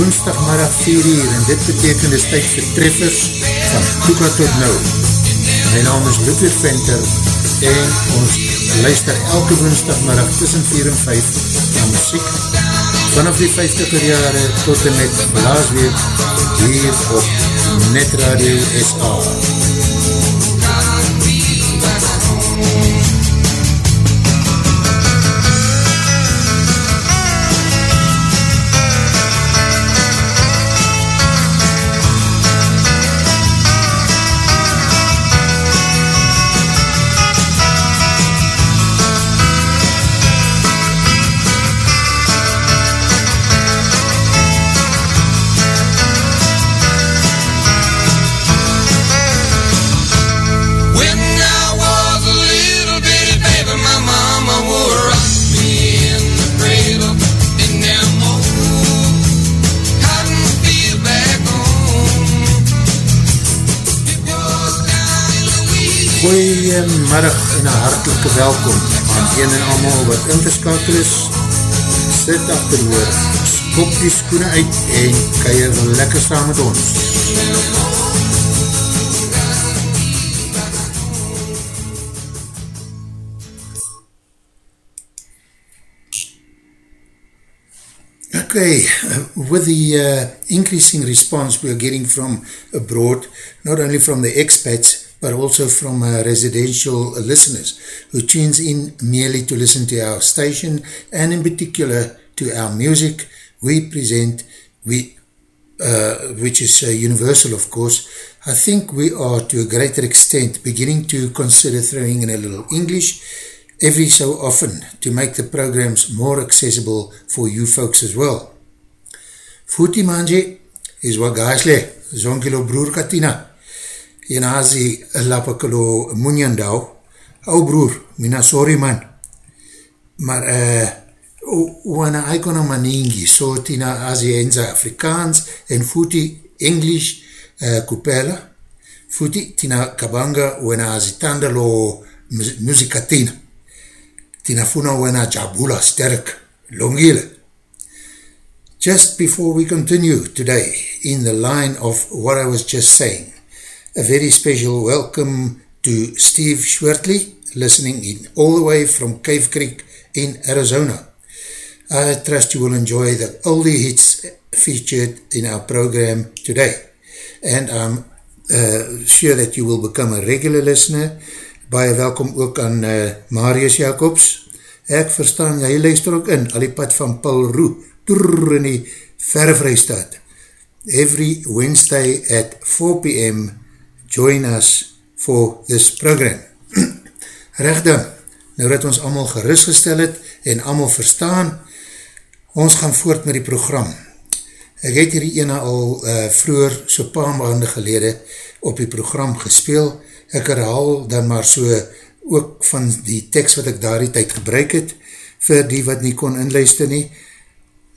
woensdagmiddag 4 uur en dit beteken is tyd vir treffers van Toeka tot nou. My naam is Ludwig Venter en ons luister elke woensdagmiddag tussen 4 en 5 aan muziek vanaf die 50er jare tot en met blaasweek hier op Net Radio SA. Goeiemiddag en een hartelike welkom aan een en allemaal wat ingeskakel is. Sit achter oor, skop die skoene uit en keier lekker saam met ons. Okay, with the uh, increasing response we are getting from abroad, not only from the expats, but also from uh, residential listeners who tunes in merely to listen to our station and in particular to our music we present, we, uh, which is uh, universal of course. I think we are to a greater extent beginning to consider throwing in a little English every so often to make the programs more accessible for you folks as well. Futi manje is Wagasle, zonkilo broer Katina en hazi lapakalo munyandau, ou broer, mina sorry man, maar uh, wana aikona maningi, so tina hazi enza Afrikaans, en futi English uh, kupela, futi tina kabanga wana hazi tandalo musikatina, tina funa wana jabula sterk, longile. Just before we continue today in the line of what I was just saying, a very special welcome to Steve Schwertley, listening in all the way from Cave Creek in Arizona. I trust you will enjoy the oldie hits featured in our program today. And I'm uh, sure that you will become a regular listener. Baie welkom ook aan uh, Marius Jacobs. Ek verstaan, jy luister ook in, al die pad van Paul Roe, toer in die verre vrystaat. Every Wednesday at 4 p.m join us for this program. Recht dan, nou dat ons allemaal gerustgestel het en allemaal verstaan, ons gaan voort met die program. Ek het hierdie ene al uh, vroeger so paar maanden gelede op die program gespeel. Ek herhaal dan maar so ook van die tekst wat ek daar die tyd gebruik het, vir die wat nie kon inluister nie.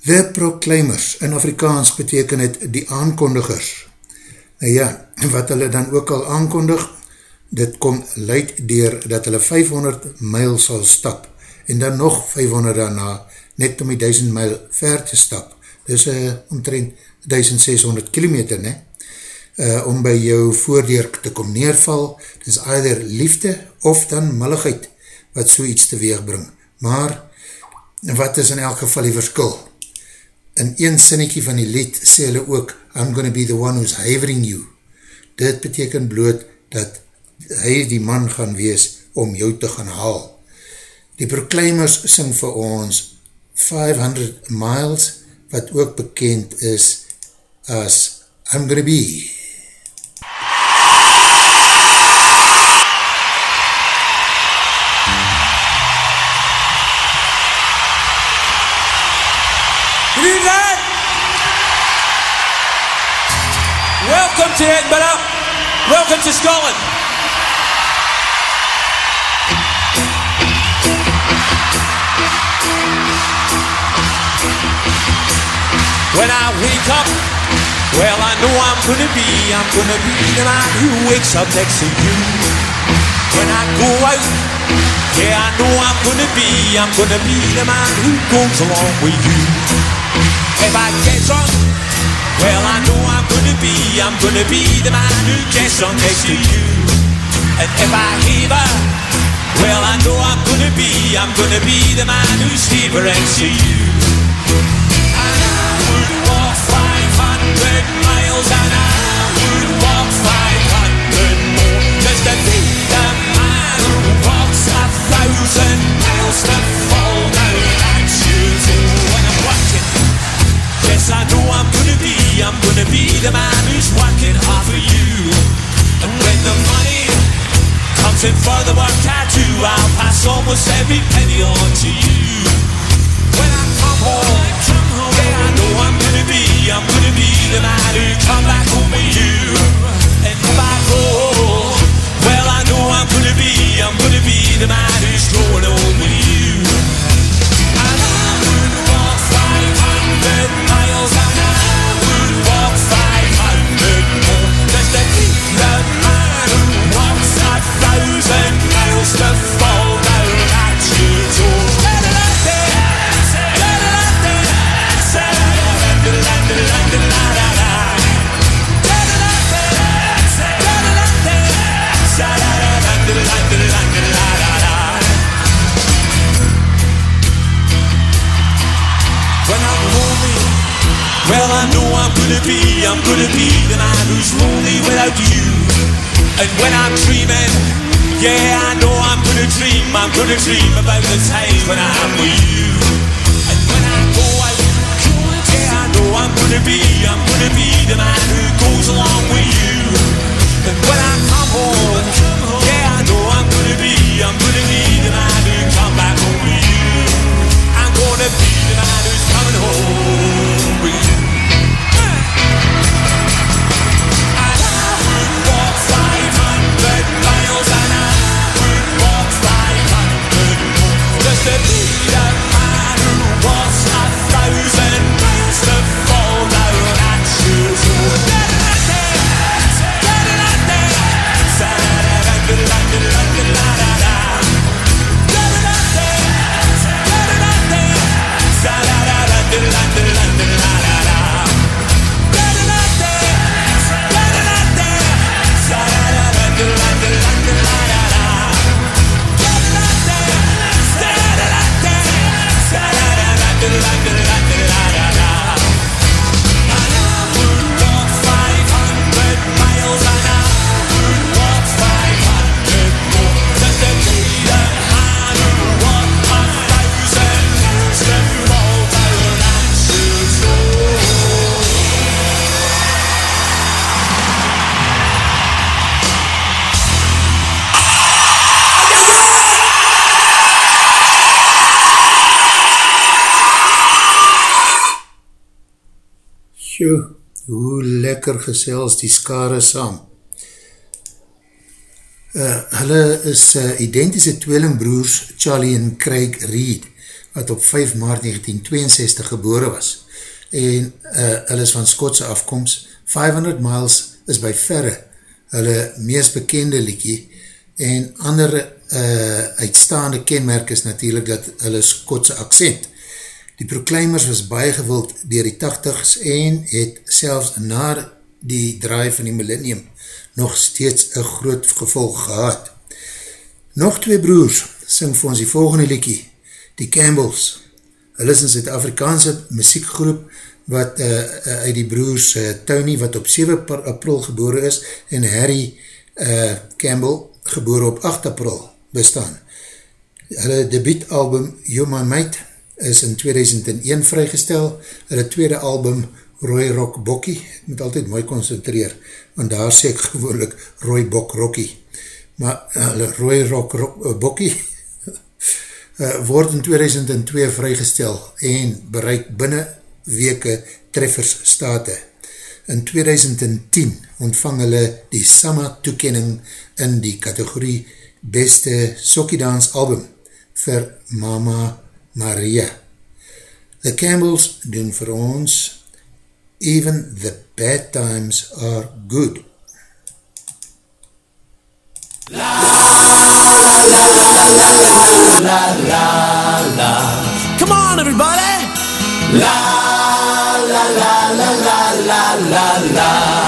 The Proclaimers, in Afrikaans beteken het die aankondigers, ja, wat hulle dan ook al aankondig, dit kom luid dier dat hulle 500 myl sal stap, en dan nog 500 daarna, net om die 1000 myl ver te stap, dis uh, omtrent 1600 kilometer, ne? Uh, om by jou voordeur te kom neerval, dis either liefde of dan malligheid, wat so iets te weegbring, maar wat is in elk geval die verskil? In een sinnetjie van die lied sê hulle ook, I'm gonna be the one who's havering you. Dit beteken bloot dat hy die man gaan wees om jou te gaan haal. Die proclaimers sing vir ons 500 miles, wat ook bekend is as I'm gonna be. Welcome to Edinburgh. Welcome to Scotland. When I wake up, well, I know I'm gonna be, I'm gonna be the man who wakes up next to you. When I go out, yeah, I know I'm gonna be, I'm gonna be the man who goes along with you. If I get drunk, Well, I know I'm gonna be, I'm gonna be the man who gets on next to you. And if I heaver, well, I know I'm gonna be, I'm gonna be the man who's heaver next to you. And I would walk 500 miles and I would walk 500 more just to be the man who walks a thousand miles to fall I'm gonna be the man who's working hard for you. And when the money comes in for the work I do, I'll pass almost every penny on to you. When I come home, yeah, I know I'm gonna be, I'm gonna be the man who come back home with you. And if I go, well, I know I'm gonna be, I'm gonna be the man who's going home with you. I'm gonna be the man who's lonely without you. And when I'm dreaming, yeah I know I'm gonna dream, I'm gonna dream about the times when I'm with you. And when I go out, yeah I know I'm gonna be, I'm gonna be the man who goes along with you. And when I come home, yeah I know I'm gonna be, I'm gonna be the man who come back home with you. I'm gonna be the man who's coming home more lekker gesels die skare saam. Uh, hulle is uh, identische tweelingbroers Charlie en Craig Reed, wat op 5 maart 1962 gebore was. En uh, hulle is van Skotse afkomst. 500 miles is by verre hulle meest bekende liekie en andere uh, uitstaande kenmerk is natuurlijk dat hulle Skotse accent. Die Proclaimers was baie gewild dier die 80s en het selfs na die draai van die millennium nog steeds een groot gevolg gehad. Nog twee broers sing vir ons die volgende liekie, die Campbells. Hulle is in Zuid-Afrikaanse muziekgroep wat uh, uit die broers uh, Tony wat op 7 april gebore is en Harry uh, Campbell gebore op 8 april bestaan. Hulle debietalbum You My Mate is in 2001 vrygestel. Hulle tweede album Roy Rock Bokkie, ek moet altyd mooi concentreer, want daar sê ek gewoonlik Roy Bok Rokkie. Maar hulle Roy Rock, Rock uh, Bokkie uh, word in 2002 vrygestel en bereik binnen weke treffers state. In 2010 ontvang hulle die Sama toekening in die kategorie beste Sokkidans album vir Mama Maria. The Campbells doen vir ons Even the bad times are good. La la la la la la la la Come on everybody! La la la la la la la la.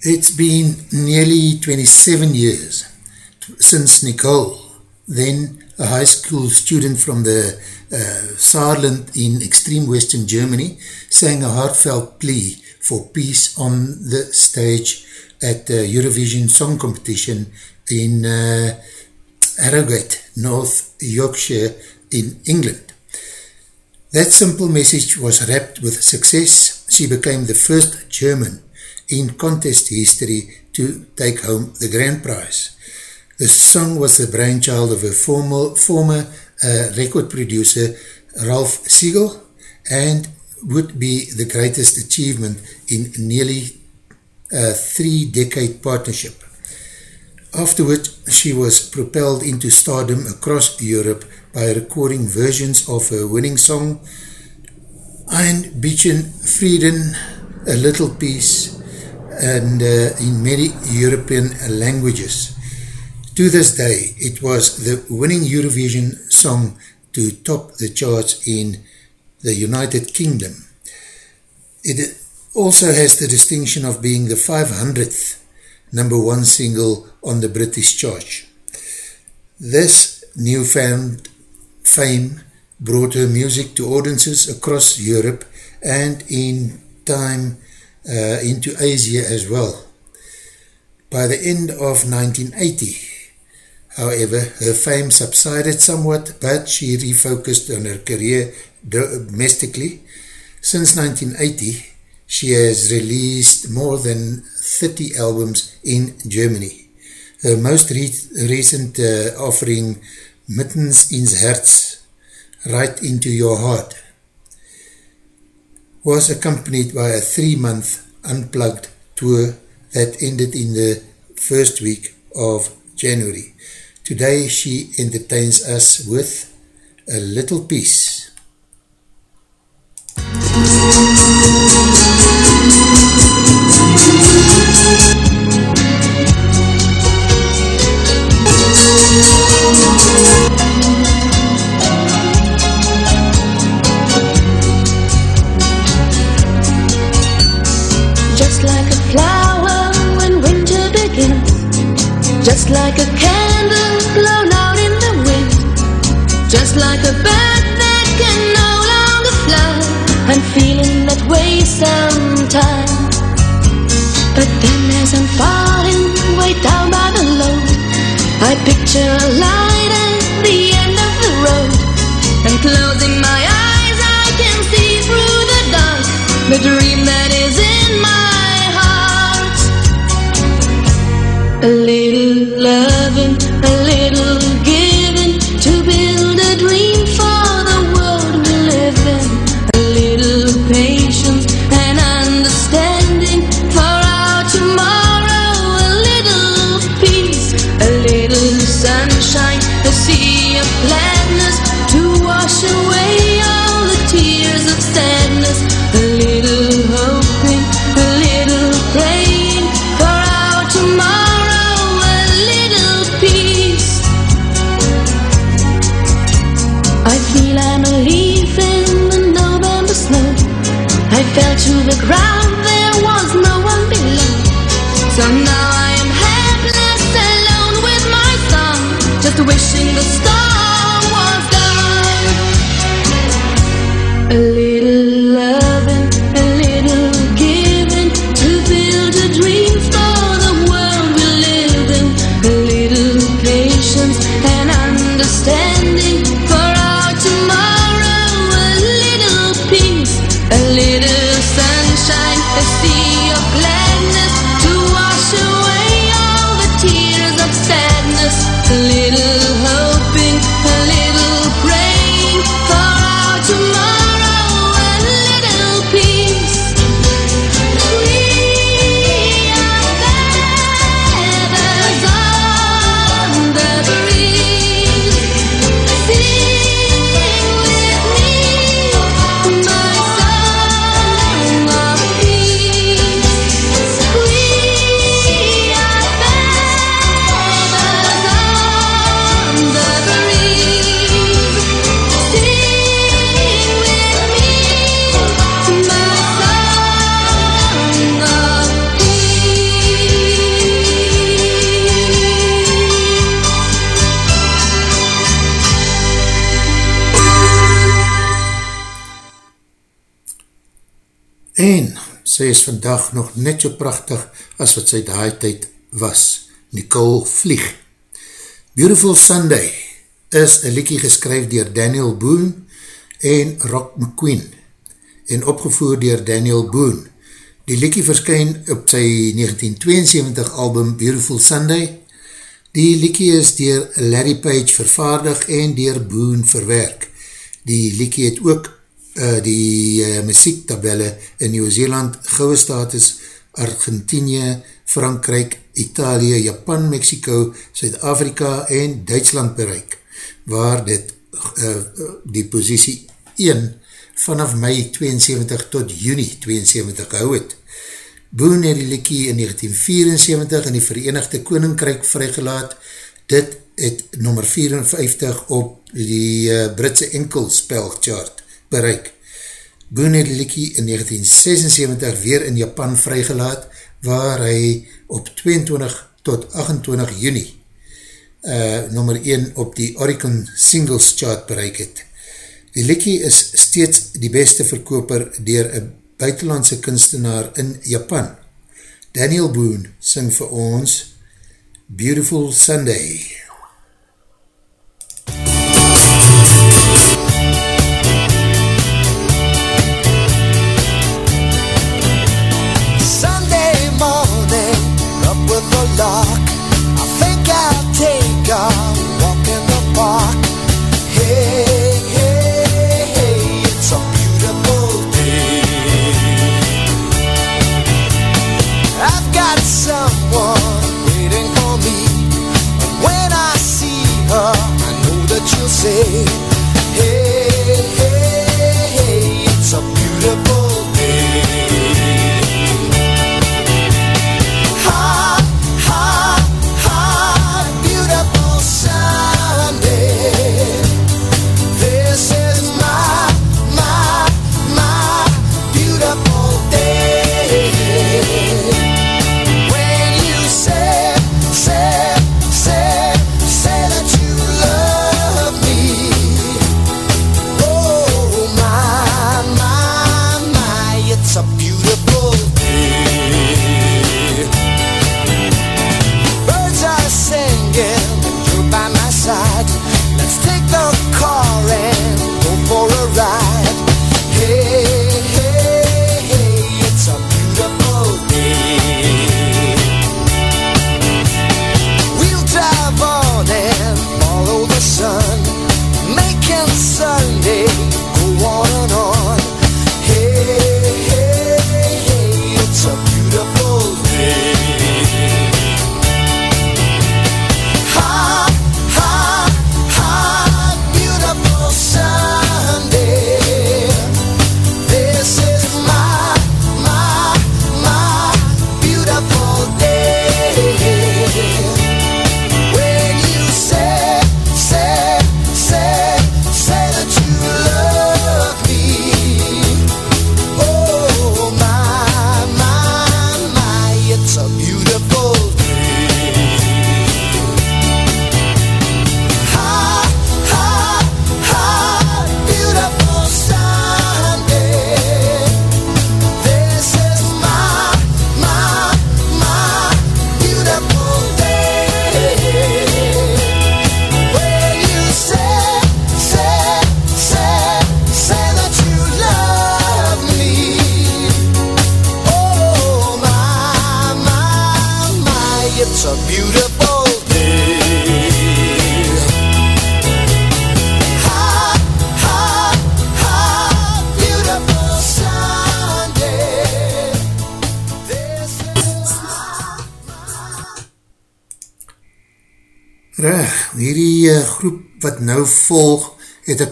It's been nearly 27 years since Nicole, then a high school student from the uh, Saarland in extreme western Germany, sang a heartfelt plea for peace on the stage at the Eurovision Song Competition in uh, Harrogate, North Yorkshire in England. That simple message was wrapped with success. She became the first German in contest history to take home the grand prize. The song was the brainchild of a former, former uh, record producer, Ralph Siegel, and would be the greatest achievement in nearly a three-decade partnership. Afterwards, she was propelled into stardom across Europe by recording versions of her winning song, Ein bisschen Frieden, A Little Peace, and uh, in many European languages. To this day, it was the winning Eurovision song to top the charts in the United Kingdom. It also has the distinction of being the 500th number one single on the British chart. This newfound fame brought her music to audiences across Europe and in time uh, into Asia as well. By the end of 1980, however, her fame subsided somewhat, but she refocused on her career domestically. Since 1980, she has released more than 30 albums in Germany. Her most re recent uh, offering, Mittens ins Herz, Right into Your Heart, was accompanied by a three-month unplugged tour that ended in the first week of January. Today she entertains us with a little piece. Just is vandag nog net so prachtig as wat sy daai tyd was. Nicole Vlieg. Beautiful Sunday is een liekie geskryf dier Daniel Boone en Rock McQueen en opgevoer dier Daniel Boone. Die liekie verskyn op sy 1972 album Beautiful Sunday. Die liekie is dier Larry Page vervaardig en dier Boone verwerk. Die liekie het ook uh, die uh, muziektabelle in Nieuw-Zeeland, Gouwe Status, Argentinië, Frankrijk, Italië, Japan, Mexico, Zuid-Afrika en Duitsland bereik, waar dit uh, die positie 1 vanaf mei 72 tot juni 72 gehou het. Boone het die liekie in 1974 in die Verenigde Koninkrijk vrygelaat. Dit het nummer 54 op die uh, Britse enkelspelchart bereik. Boone het Likie in 1976 weer in Japan vrygelaat, waar hy op 22 tot 28 juni uh, nummer 1 op die Oricon Singles Chart bereik het. Likie is steeds die beste verkoper dier een buitenlandse kunstenaar in Japan. Daniel Boone sing vir ons Beautiful Sunday. Sunday with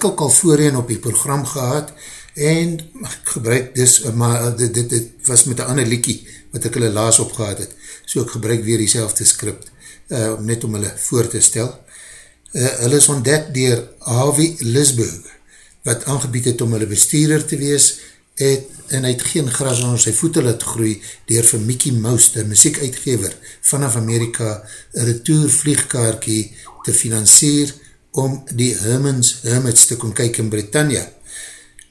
ek ook al voorheen op die program gehad, en ek gebruik dis, maar dit, dit, dit was met een ander liekie, wat ek hulle laas opgehad het, so ek gebruik weer die selfde script, uh, net om hulle voor te stel. Uh, hulle is ontdek dier Avi Lisburg, wat aangebied het om hulle bestuurder te wees, het, en hy het geen gras aan sy voete laat groei, dier vir Mickey Mouse, die muziekuitgever vanaf Amerika, een retourvliegkaarkie te financier, om die Hermans Hermits te kon kyk in Britannia.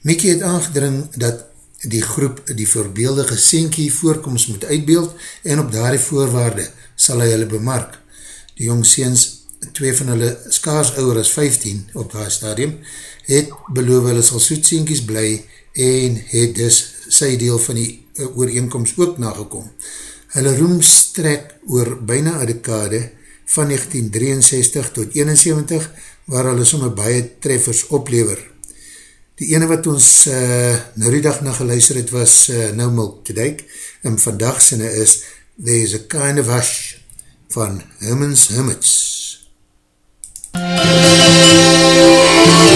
Mickey het aangedring dat die groep die voorbeeldige Senkie voorkomst moet uitbeeld, en op daardie voorwaarde sal hy hulle bemark. Die jongseens, twee van hulle skaars ouwer as 15 op haar stadium, het beloof hulle sal soetsenkies bly, en het dus sy deel van die uh, ooreenkomst ook nagekom. Hulle roem strek oor byna a dekade van 1963 tot 71, waar hulle somme baie treffers oplever. Die ene wat ons uh, nou die dag na geluister het was uh, Nou Milk te Dijk, en vandag sinne is There's a Kind of Hush van Hermans Hermits. There's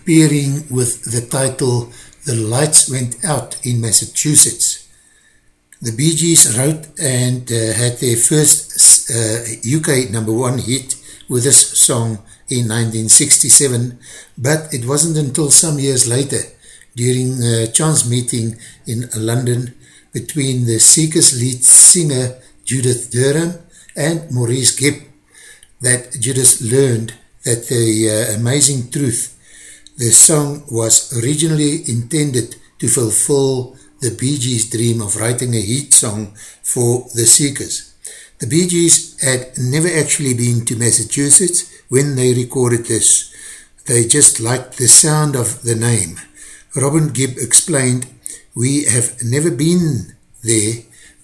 appearing with the title The Lights Went Out in Massachusetts. The Bee Gees wrote and uh, had their first uh, UK number one hit with this song in 1967, but it wasn't until some years later, during a chance meeting in London between the Seekers lead singer Judith Durham and Maurice Gibb, that Judith learned that the uh, amazing truth, the song was originally intended to fulfill the Bee Gees dream of writing a hit song for the Seekers. The Bee Gees had never actually been to Massachusetts when they recorded this. They just liked the sound of the name. Robin Gibb explained, we have never been there,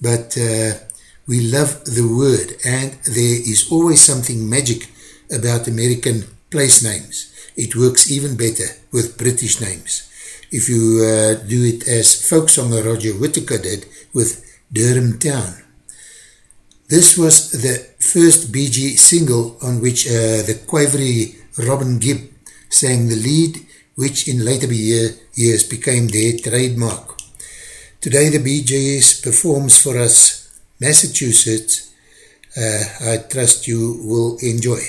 but uh, we love the word and there is always something magic about American place names. It works even better with British names. If you uh, do it as folk songer Roger Whittaker did with Durham Town. This was the first BG single on which uh, the quavery Robin Gibb sang the lead, which in later year, years became their trademark. Today the Gees performs for us Massachusetts. Uh, I trust you will enjoy.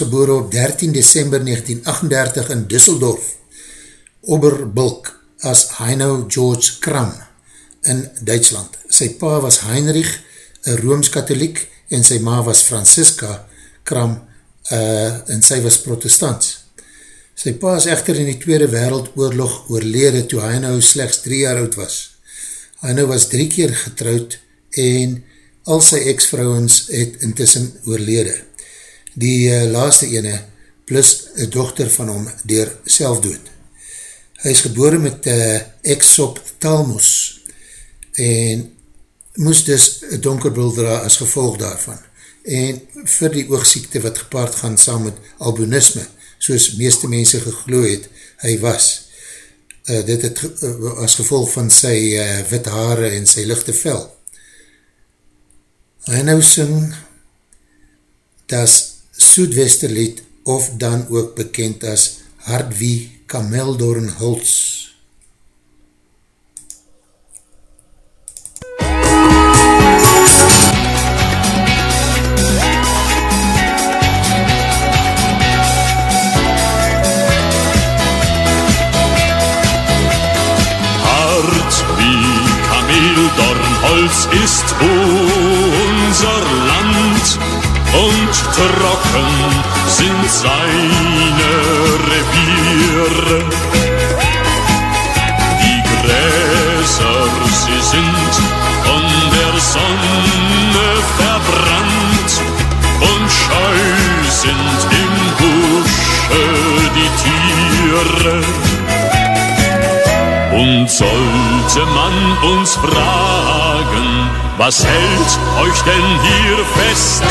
Gebore op 13 december 1938 in Düsseldorf, Oberbulk as Heino George Kram in Duitsland. Sy pa was Heinrich, een Rooms-Katholiek, en sy ma was Francisca Kram, uh, en sy was protestants. Sy pa is echter in die Tweede Wereldoorlog oorlede toe Heino slechts drie jaar oud was. Heino was drie keer getrouwd en al sy ex-vrouwens het intussen oorlede die uh, laaste ene, plus een dochter van hom, dier selfdood. Hy is gebore met uh, exop talmus en moes dus donkerbril dra as gevolg daarvan. En vir die oogziekte wat gepaard gaan saam met albinisme, soos meeste mense gegloe het, hy was. Uh, dit het uh, as gevolg van sy uh, wit haare en sy lichte vel. Hy nou sing das Soedwesterlied of dan ook bekend as Hardwie Kameldornhuls. Hart wie Kamel Dornholz ist unser Land. Und trocken sind seine Reviere. Die Gräser, sie sind von der Sonne verbrannt und scheu sind im Busche die Tiere. Und sollte man uns fragen, was hält euch denn hier fest?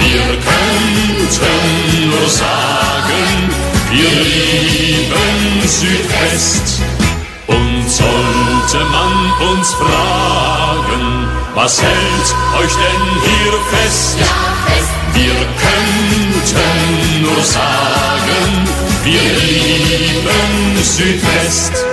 Wir könnten nur sagen, wir lieben Südwest. Und sollte man uns fragen, was hält euch denn hier fest? Wir könnten nur sagen, wir lieben Südwest.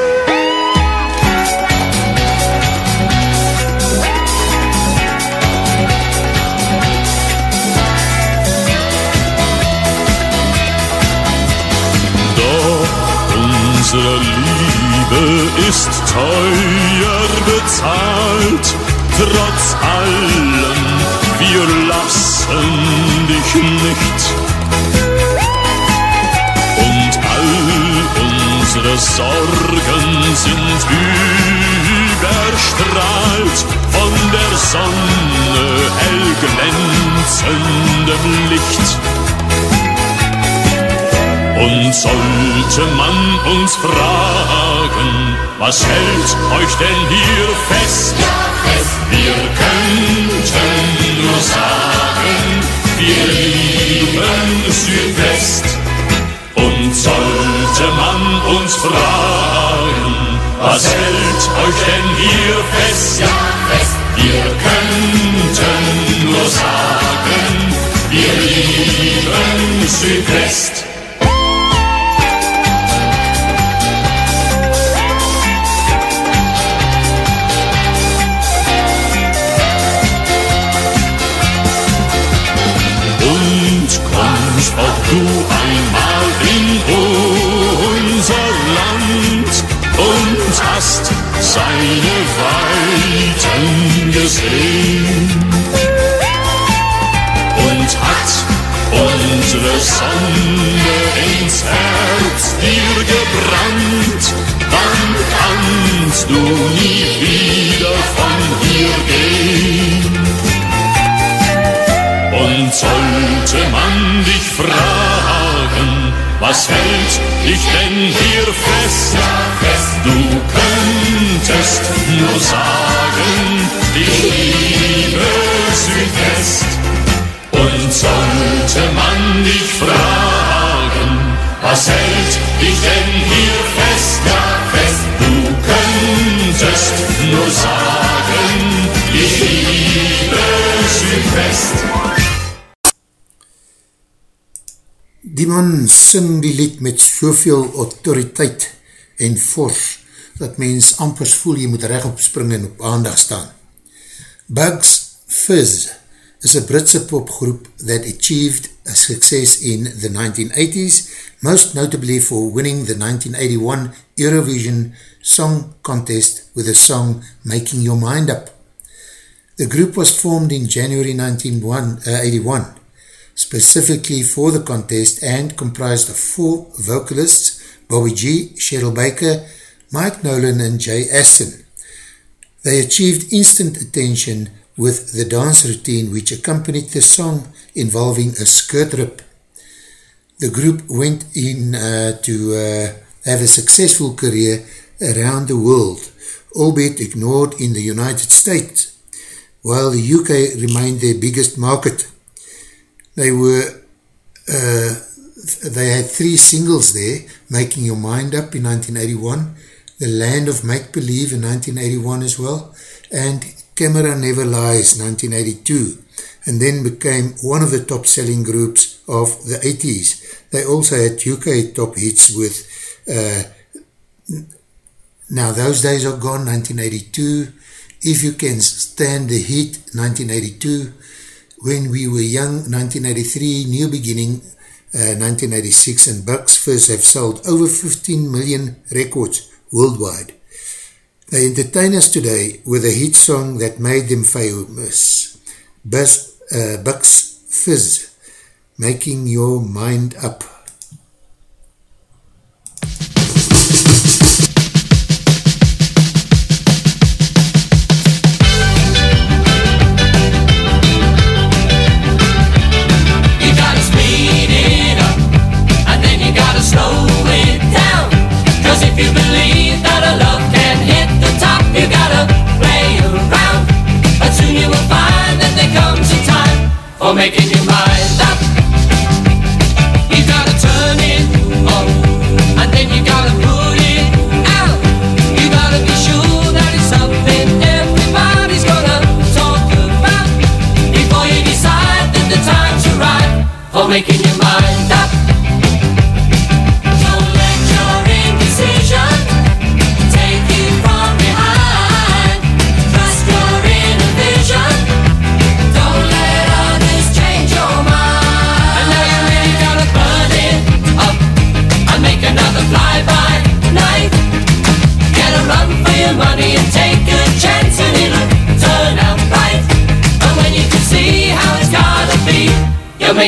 Unsere Liebe ist teuer bezahlt. Trotz allem, wir lassen dich nicht. Und all unsere Sorgen sind überstrahlt von der Sonne hell glänzendem Licht. Und sollte man uns fragen, was hält euch denn hier fest? Wir könnten nur sagen, wir lieben Südwest. Und sollte man uns fragen, was hält euch denn hier fest? Wir könnten nur sagen, wir lieben Südwest. Du einmal in unser Land und hast seine Weiten gesehen. Und hat unsere Sonne ins Herz dir gebrannt, dann kannst du nie wieder von hier gehen. Fragen, was hält dich denn hier fest? Du könntest nur sagen, ich liebe Südwest. Und sollte man dich fragen, was hält dich denn hier fest? Du könntest nur sagen, ich liebe Südwest. Die man sing die lied met soveel autoriteit en fors, dat mens ampers voel jy moet recht spring en op aandag staan. Bugs Fizz is a Britse popgroep that achieved a success in the 1980s, most notably for winning the 1981 Eurovision Song Contest with the song Making Your Mind Up. The group was formed in January 1981, specifically for the contest and comprised of four vocalists, Bobby G, Cheryl Baker, Mike Nolan and Jay Aston. They achieved instant attention with the dance routine which accompanied the song involving a skirt rip. The group went in uh, to uh, have a successful career around the world, albeit ignored in the United States, while the UK remained their biggest market. They were, uh, they had three singles there, Making Your Mind Up in 1981, The Land of Make Believe in 1981 as well, and Camera Never Lies 1982, and then became one of the top selling groups of the 80s. They also had UK top hits with uh, Now Those Days Are Gone 1982, If You Can Stand the Heat 1982, When We Were Young, 1983, New Beginning, uh, 1986 and Bucks Fizz have sold over 15 million records worldwide. They entertain us today with a hit song that made them famous. Buzz, uh, Bucks Fizz, Making Your Mind Up. you believe that a love can hit the top, you gotta play around. But soon you will find that there comes a time for making.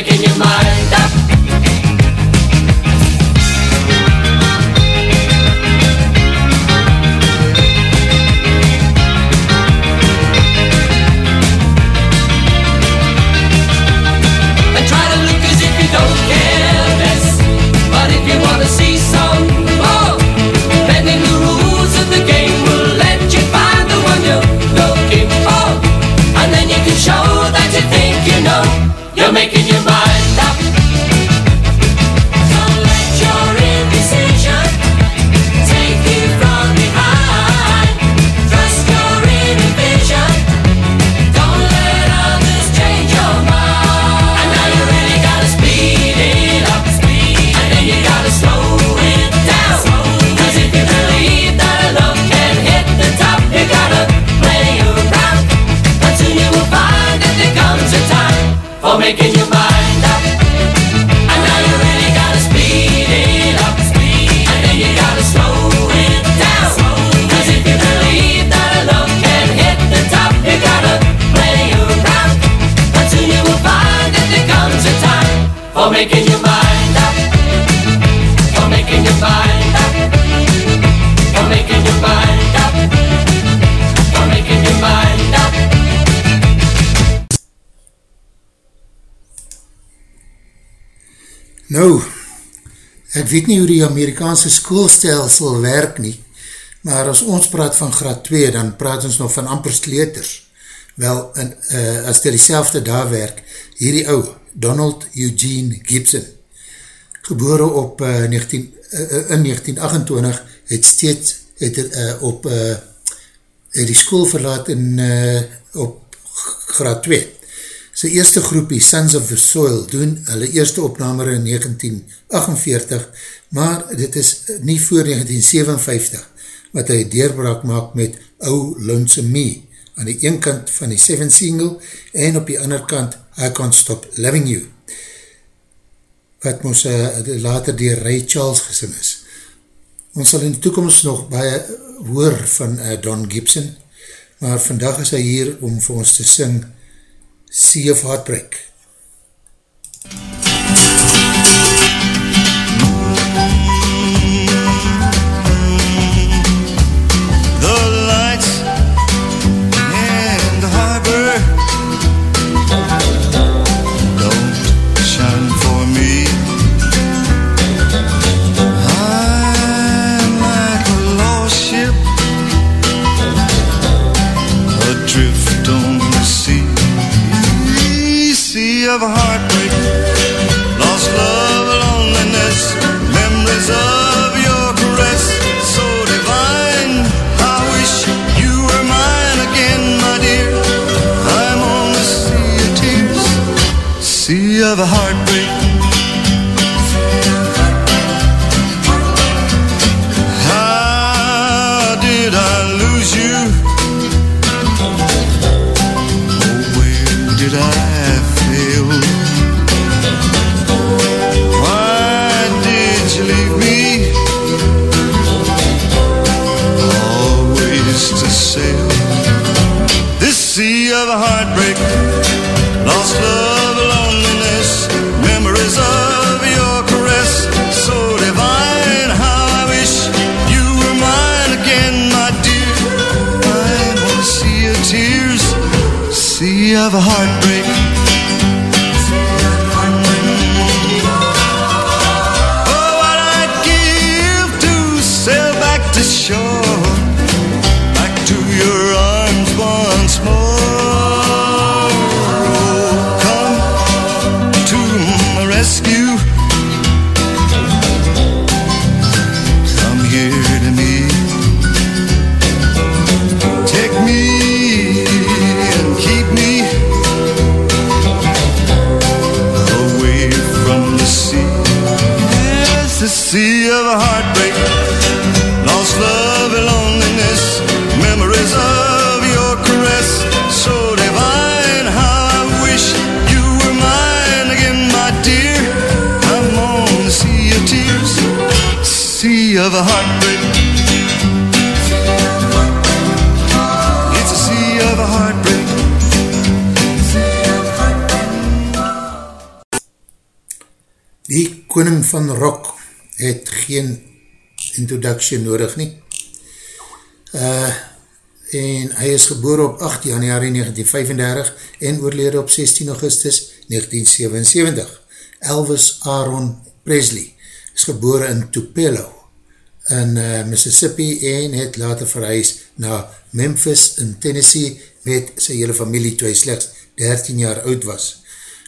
pequeña Nou, ek weet nie hoe die Amerikaanse schoolstelsel werk nie, maar as ons praat van graad 2, dan praat ons nog van amper sleuters. Wel, en, uh, eh, as dit die selfde daar werk, hierdie ou, Donald Eugene Gibson, gebore op uh, 19, uh, in 1928, het steeds het, uh, op uh, het die school verlaat in, uh, op graad 2 Sy eerste groepie, Sons of the Soil, doen hulle eerste opname in 1948, maar dit is nie voor 1957 wat hy deurbraak maak met Oh Lonesome Me, aan die een kant van die 7 single en op die ander kant I Can't Stop Loving You, wat moes uh, eh, later dier Ray Charles gesing is. Ons sal in die toekomst nog baie hoor van uh, Don Gibson, maar vandag is hy hier om vir ons te sing Sea of Heartbreak. heart. Koning van rock het geen introduction nodig nie. Uh, en hy is geboor op 8 januari 1935 en oorlede op 16 augustus 1977. Elvis Aaron Presley is geboor in Tupelo in uh, Mississippi en het later verhuis na Memphis in Tennessee met sy hele familie toe hy slechts 13 jaar oud was.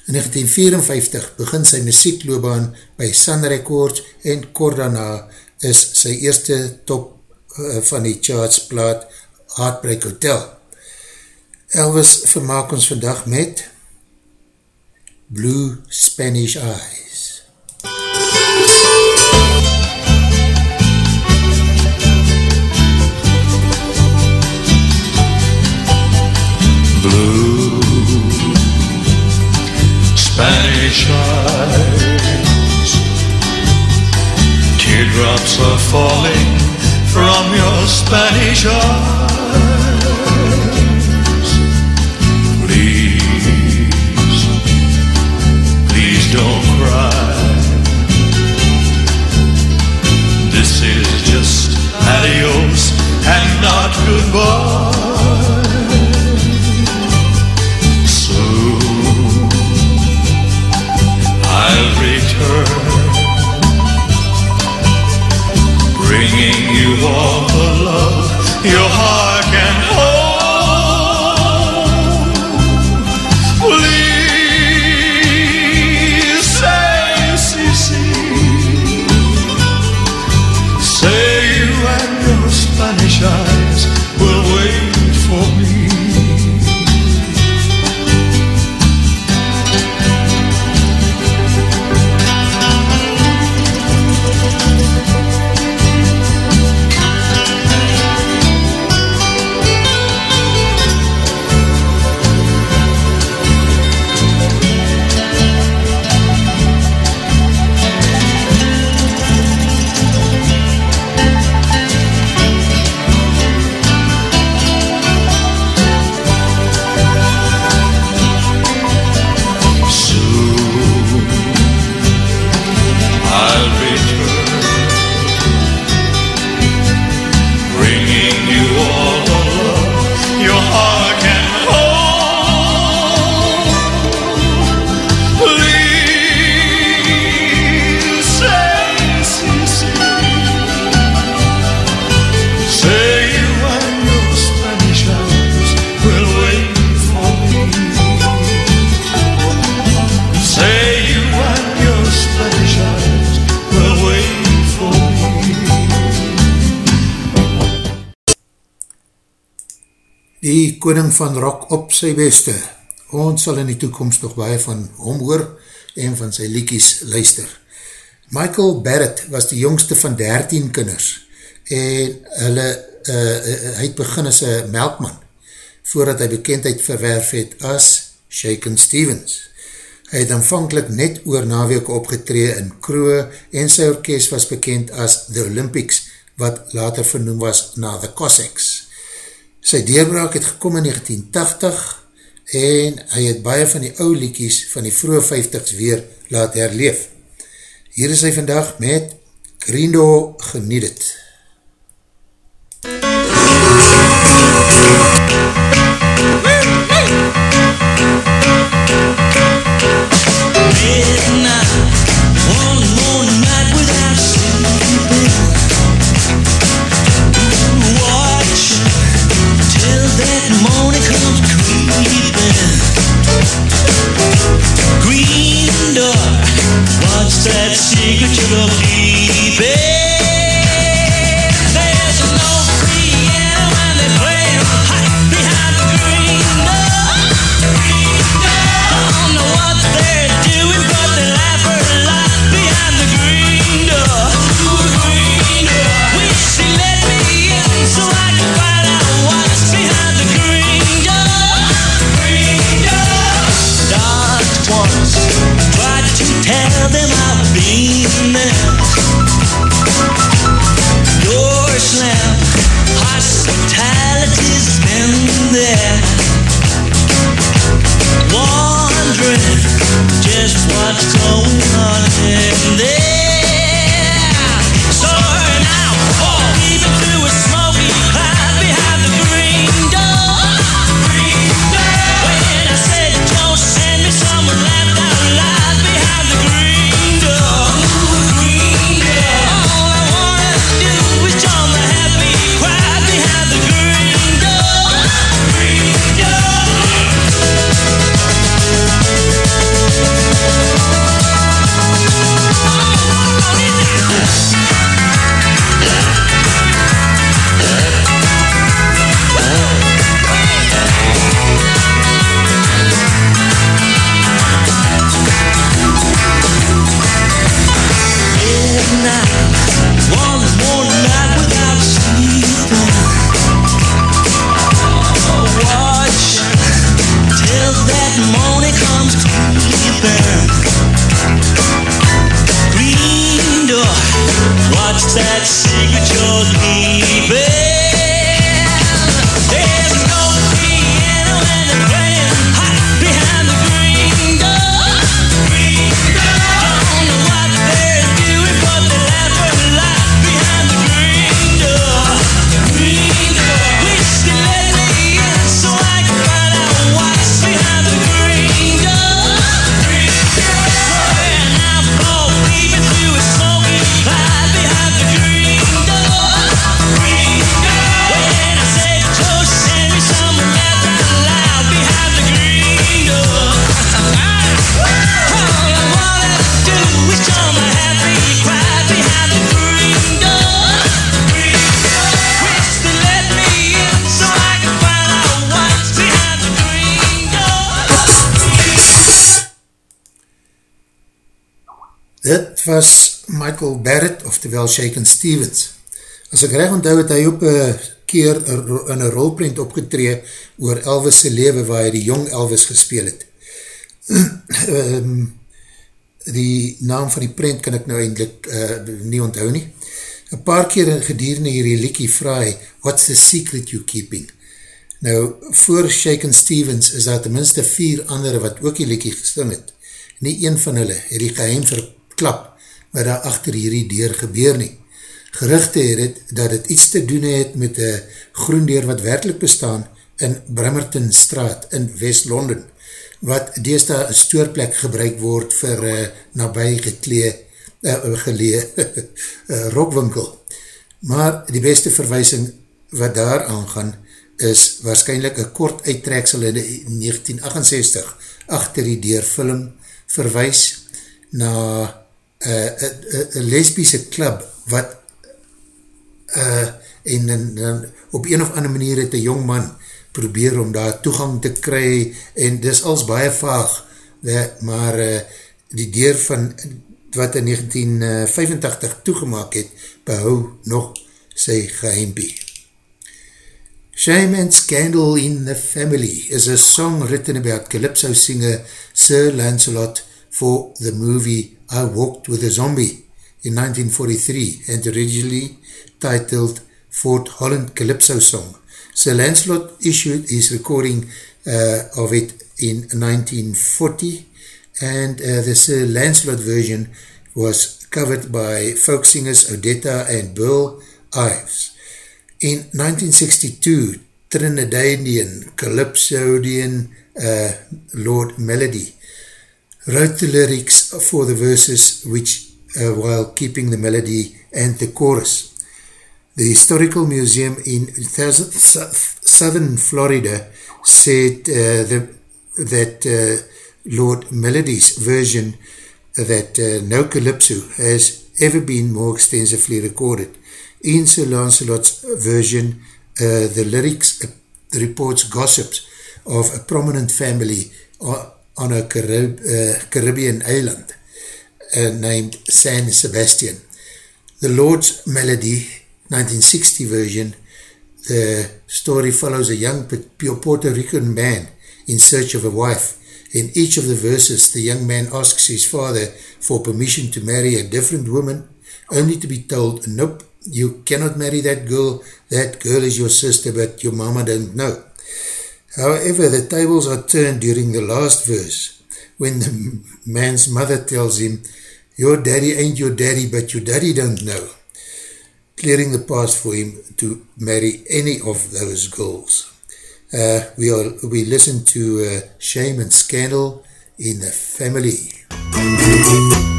In 1954 begin sy muziekloobaan by Sun Records en kort daarna is sy eerste top uh, van die charts plaat Heartbreak Hotel. Elvis vermaak ons vandag met Blue Spanish Eyes. blue Spanish eyes. Teardrops are falling from your Spanish eyes. Please, please don't cry. This is just adios and not goodbye. You all the love. Your heart koning van rock op sy beste. Ons sal in die toekomst nog baie van hom hoor en van sy liekies luister. Michael Barrett was die jongste van 13 kinders en hulle, uh, uh, hy het begin as een melkman voordat hy bekendheid verwerf het as Shaken Stevens. Hy het aanvankelijk net oor naweek opgetree in Kroe en sy orkest was bekend as The Olympics wat later vernoem was na The Cossacks. Sy deurbraak het gekom in 1980 en hy het baie van die ou liekies van die vroege 50s weer laat herleef. Hier is hy vandag met Grindo Geniet het. Midnight, one Green door, what's that secret you're keeping? Was Michael Barrett, oftewel Shaken Stevens. As ek reg onthou het hy op een keer in een rolprint opgetree oor Elvis' lewe waar hy die jong Elvis gespeel het. um, die naam van die print kan ek nou eindelijk uh, nie onthou nie. Een paar keer gedurende hierdie liekie vraag what's the secret you keeping? Nou, voor Shaken Stevens is daar tenminste vier andere wat ook die liekie gesing het. Nie een van hulle het die geheim verklap wat daar achter hierdie deur gebeur nie. Gerichte het het dat het iets te doen het met een groendeur wat werkelijk bestaan in Bremerton straat in West-London, wat deesda een stoorplek gebruik word vir uh, nabij geklee, uh, gelee uh, rokwinkel. Maar die beste verwijsing wat daar aangaan is waarschijnlijk een kort uittreksel in die 1968 achter die deur film verwijs na een lesbiese club wat uh, en, en, en op een of ander manier het een jong man probeer om daar toegang te kry en dis als baie vaag we, maar uh, die deur van wat in 1985 toegemaak het behou nog sy geheimpie. Shame and Scandal in the Family is a song written about Calypso singer Sir Lancelot for the movie I Walked with a Zombie in 1943 and originally titled Fort Holland Calypso Song. Sir Lancelot issued his recording uh, of it in 1940 and uh, the Sir Lancelot version was covered by folk singers Odetta and Burl Ives. In 1962, Trinidadian Calypsodian uh, Lord Melody wrote the lyrics for the verses which uh, while keeping the melody and the chorus. The Historical Museum in southern Florida said uh, the, that uh, Lord Melody's version that uh, no calypso has ever been more extensively recorded. In Sir Lancelot's version, uh, the lyrics uh, reports gossips of a prominent family on, a Carib, uh, Caribbean island uh, named San Sebastian. The Lord's Melody 1960 version, the story follows a young Puerto Rican man in search of a wife In each of the verses, the young man asks his father for permission to marry a different woman, only to be told, nope, you cannot marry that girl, that girl is your sister, but your mama don't know. However, the tables are turned during the last verse, when the man's mother tells him, your daddy ain't your daddy, but your daddy don't know, clearing the path for him to marry any of those girls. Uh, we, are, we listen to uh, Shame and Scandal in the Family.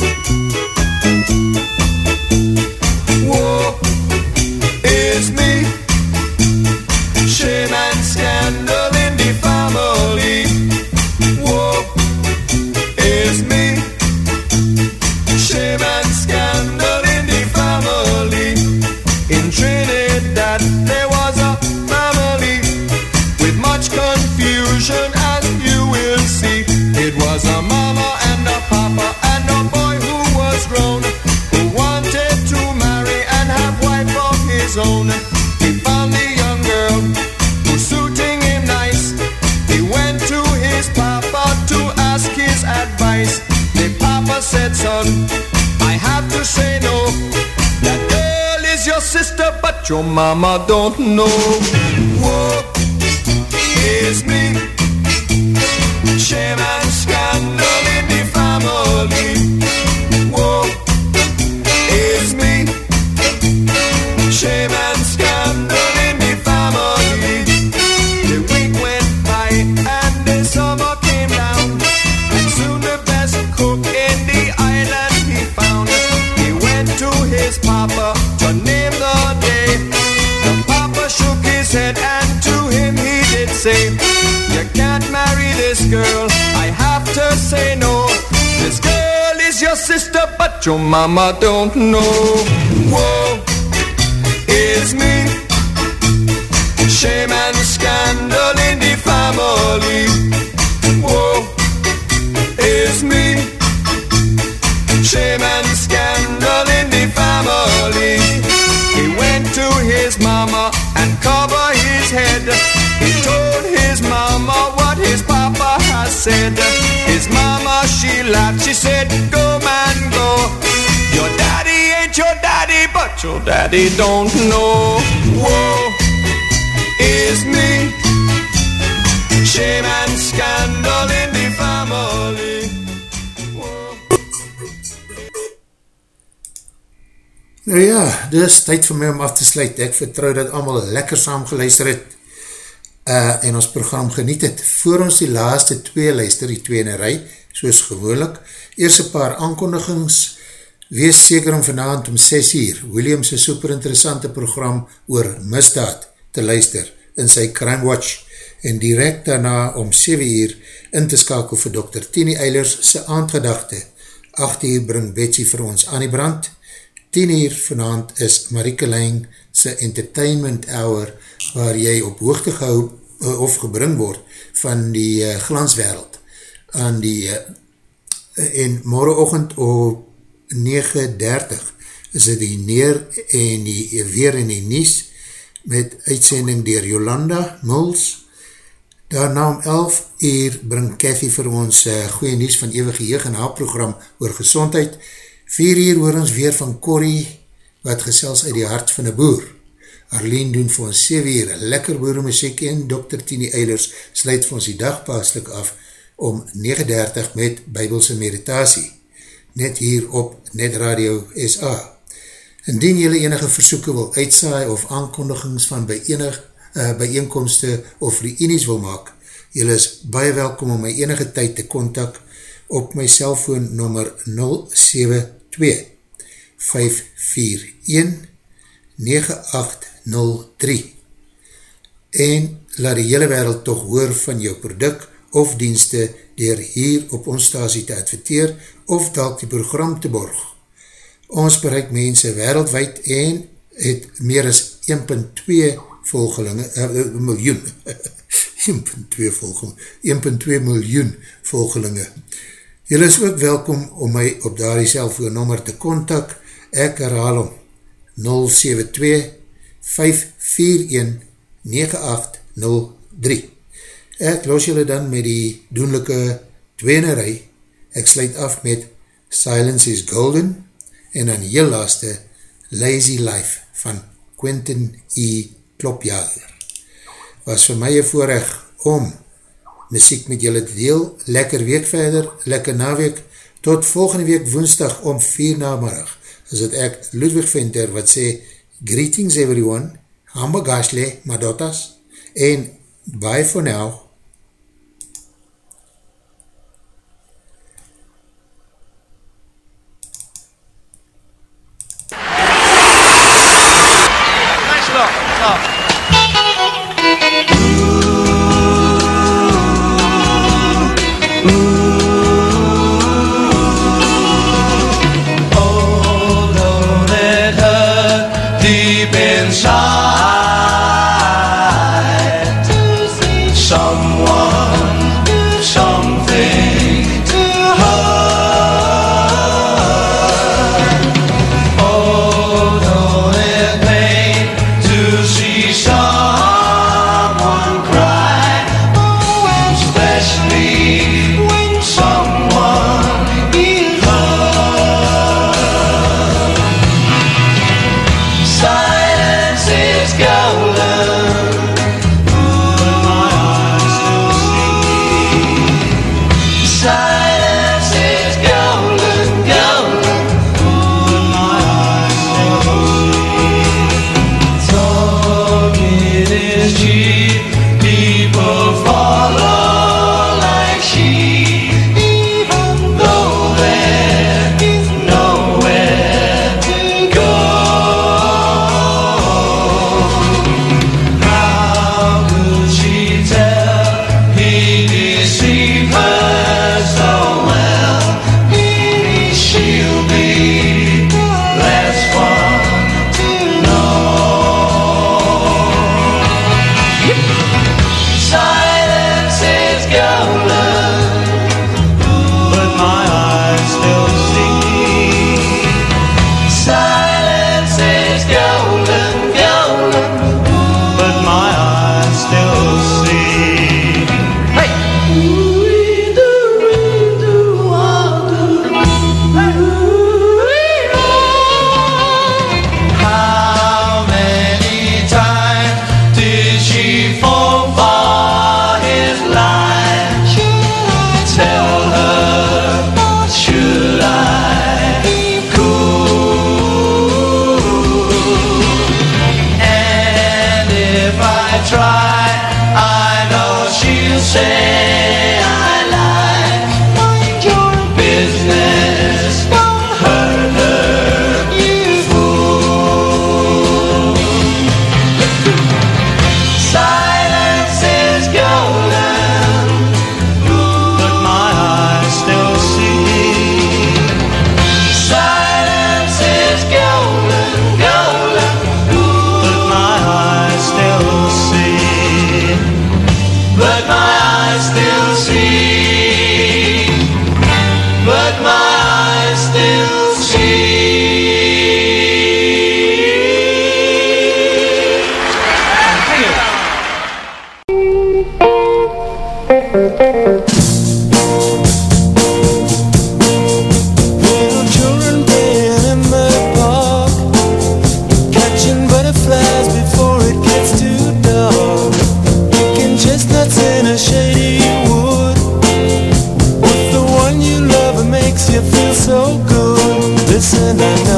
Your mama don't know. Whoa, your mama don't know. It's me. Shame and scandal in the family. It's me. Shame and scandal in the family. He went to his mama and covered his head. He told his mama what his papa has said. His mama, she laughed. She said, your daddy don't know. Whoa, is me. Shame and scandal in the family. Nou ja, dit is tyd vir my om af te sluit. Ek vertrouw dat allemaal lekker saam geluister het uh, en ons program geniet het. Voor ons die laaste twee luister, die twee in een rij, soos gewoonlik. Eerst een paar aankondigings. Wees seker om vanavond om 6 uur Williams' super interessante program oor misdaad te luister in sy Crime Watch en direct daarna om 7 uur in te skakel vir Dr. Tini Eilers sy aandgedachte. 8 uur bring Betsy vir ons aan die brand. 10 uur vanavond is Marike Lein sy entertainment hour waar jy op hoogte gehou uh, of gebring word van die uh, glanswereld aan die uh, en morgenochtend op 9.30 is het die neer en die weer in die nies met uitsending dier Jolanda Muls. Daarna om 11 uur bring Cathy vir ons uh, goeie nies van eeuwige jeug en haar program oor gezondheid. 4 uur hoor ons weer van Corrie wat gesels uit die hart van een boer. Arlene doen vir ons 7 uur lekker boeremuziek en Dr. Tini Eilers sluit vir ons die dag paaslik af om 9.30 met Bybelse meditasie net hier op Net Radio SA. Indien jylle enige versoeken wil uitsaai of aankondigings van by enig, uh, bijeenkomste of reenies wil maak, jylle is baie welkom om my enige tyd te kontak op my cellfoon nummer 072 541 9803 en laat die hele wereld toch hoor van jou product of dienste dier hier op ons stasie te adverteer of dalk die program te borg. Ons bereik mense wereldwijd en het meer as 1.2 volgelinge, uh, miljoen, 1.2 volgelinge, 1.2 miljoen volgelinge. Julle is ook welkom om my op daar die cellfoonnummer te kontak. Ek herhaal om 072 541 9803 Ek los julle dan met die doenlijke twenerij. Ek sluit af met Silence is Golden en dan heel laaste Lazy Life van Quentin E. Klopjager. Was vir my een voorrecht om muziek met julle te deel. Lekker week verder, lekker naweek. Tot volgende week woensdag om 4 namiddag is het ek Ludwig Venter wat sê Greetings everyone, hamba gashle, madotas en bye for now. so good. Listen, I know.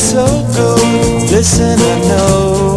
So good. Listen, I know